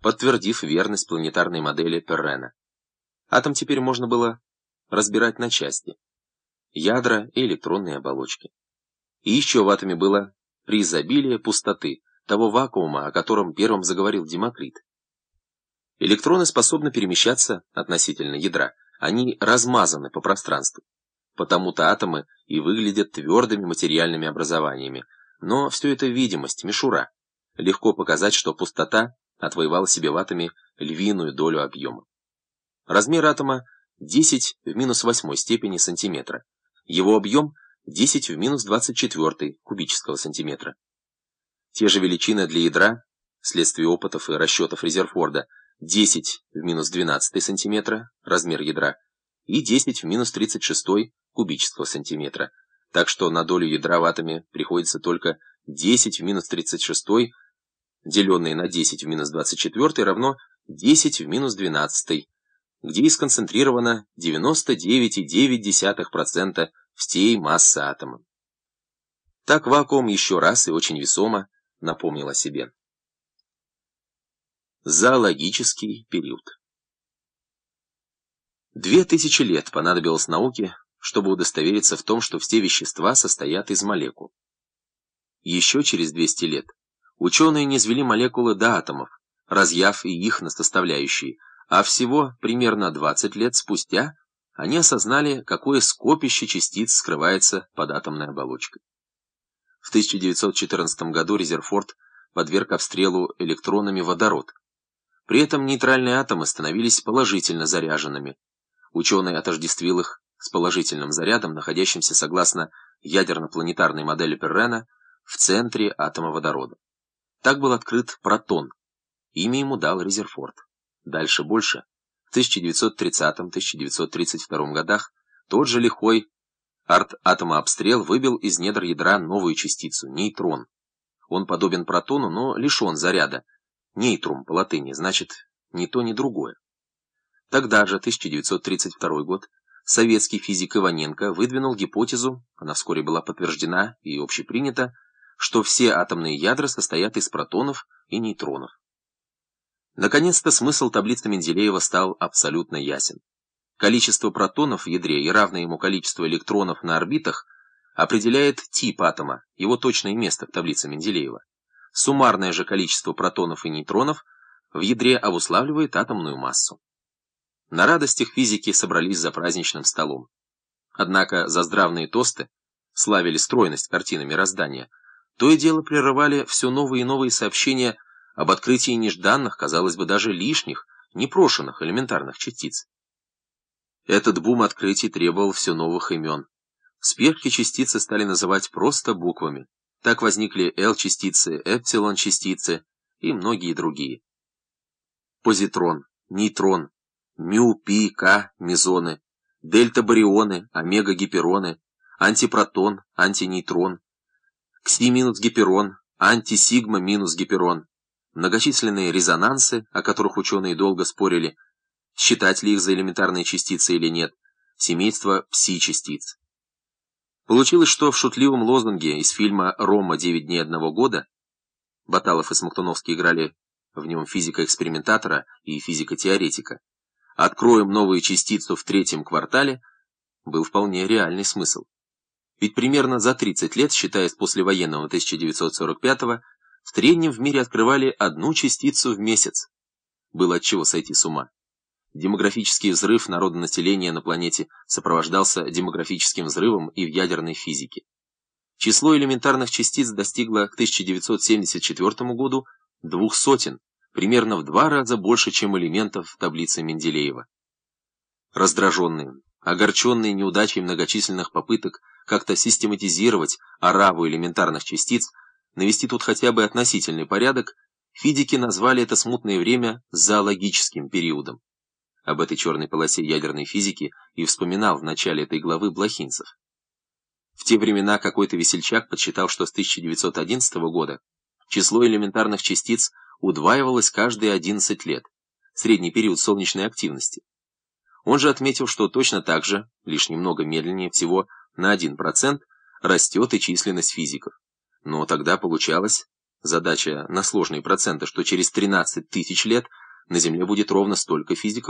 подтвердив верность планетарной модели Перрена. Атом теперь можно было разбирать на части. Ядра и электронные оболочки. И еще в атоме было преизобилие пустоты, того вакуума, о котором первым заговорил Демокрит. Электроны способны перемещаться относительно ядра, они размазаны по пространству. Потому-то атомы и выглядят твердыми материальными образованиями, но все это видимость, мишура. Легко показать, что пустота отвоевала себе в атоме львиную долю объема. Размер атома 10 в минус 8 степени сантиметра. Его объем 10 в минус 24 кубического сантиметра. Те же величины для ядра, вследствие опытов и расчетов Резерфорда, 10 в минус 12 сантиметра, размер ядра, и 10 в минус 36 кубического сантиметра. Так что на долю ядра в атоме приходится только 10 в минус 36, деленное на 10 в минус 24 равно 10 в минус 12, где и сконцентрировано 99,9% всей массы атома. Так вакуум еще раз и очень весомо напомнил о себе. Зоологический период Две тысячи лет понадобилось науке, чтобы удостовериться в том, что все вещества состоят из молекул. Еще через 200 лет ученые низвели молекулы до атомов, разъяв и их на составляющие, а всего примерно 20 лет спустя они осознали, какое скопище частиц скрывается под атомной оболочкой. В 1914 году Резерфорд подверг обстрелу электронами водород. При этом нейтральные атомы становились положительно заряженными. Ученый отождествил их с положительным зарядом, находящимся согласно ядерно-планетарной модели Перрена в центре атома водорода. Так был открыт протон. Имя ему дал Резерфорд. Дальше больше. В 1930-1932 годах тот же лихой арт-атомообстрел выбил из недр ядра новую частицу – нейтрон. Он подобен протону, но лишен заряда. Нейтрум по латыни, значит, ни то, ни другое. Тогда же, 1932 год, советский физик Иваненко выдвинул гипотезу, она вскоре была подтверждена и общепринята, что все атомные ядра состоят из протонов и нейтронов. Наконец-то смысл таблицы Менделеева стал абсолютно ясен. Количество протонов в ядре и равное ему количество электронов на орбитах определяет тип атома, его точное место в таблице Менделеева. Суммарное же количество протонов и нейтронов в ядре обуславливает атомную массу. На радостях физики собрались за праздничным столом. Однако за здравные тосты славили стройность картины мироздания, то и дело прерывали все новые и новые сообщения об открытии нежданных, казалось бы, даже лишних, непрошенных элементарных частиц. Этот бум открытий требовал все новых имен. Спешке частицы стали называть просто буквами. Так возникли L-частицы, эпсилон-частицы и многие другие. Позитрон, нейтрон, мю, пи, к, мезоны, дельта-барионы, омега-гипероны, антипротон, антинейтрон, кси-гиперон, антисигма-гиперон, многочисленные резонансы, о которых ученые долго спорили, считать ли их за элементарные частицы или нет, семейство пси-частиц. Получилось, что в шутливом лозунге из фильма «Рома. Девять дней одного года» Баталов и Смоктуновский играли в нем физика-экспериментатора и физика-теоретика, «Откроем новую частицу в третьем квартале» был вполне реальный смысл. Ведь примерно за 30 лет, считая с послевоенного 1945-го, в среднем в мире открывали одну частицу в месяц. Было от чего сойти с ума. Демографический взрыв народонаселения на планете сопровождался демографическим взрывом и в ядерной физике. Число элементарных частиц достигло к 1974 году двух сотен, примерно в два раза больше, чем элементов в таблице Менделеева. Раздраженные, огорченные неудачей многочисленных попыток как-то систематизировать ораву элементарных частиц, навести тут хотя бы относительный порядок, физики назвали это смутное время зоологическим периодом. Об этой черной полосе ядерной физики и вспоминал в начале этой главы Блохинцев. В те времена какой-то весельчак подсчитал, что с 1911 года число элементарных частиц удваивалось каждые 11 лет, средний период солнечной активности. Он же отметил, что точно так же, лишь немного медленнее, всего на 1%, растет и численность физиков. Но тогда получалось, задача на сложные проценты, что через 13 тысяч лет на Земле будет ровно столько физиков,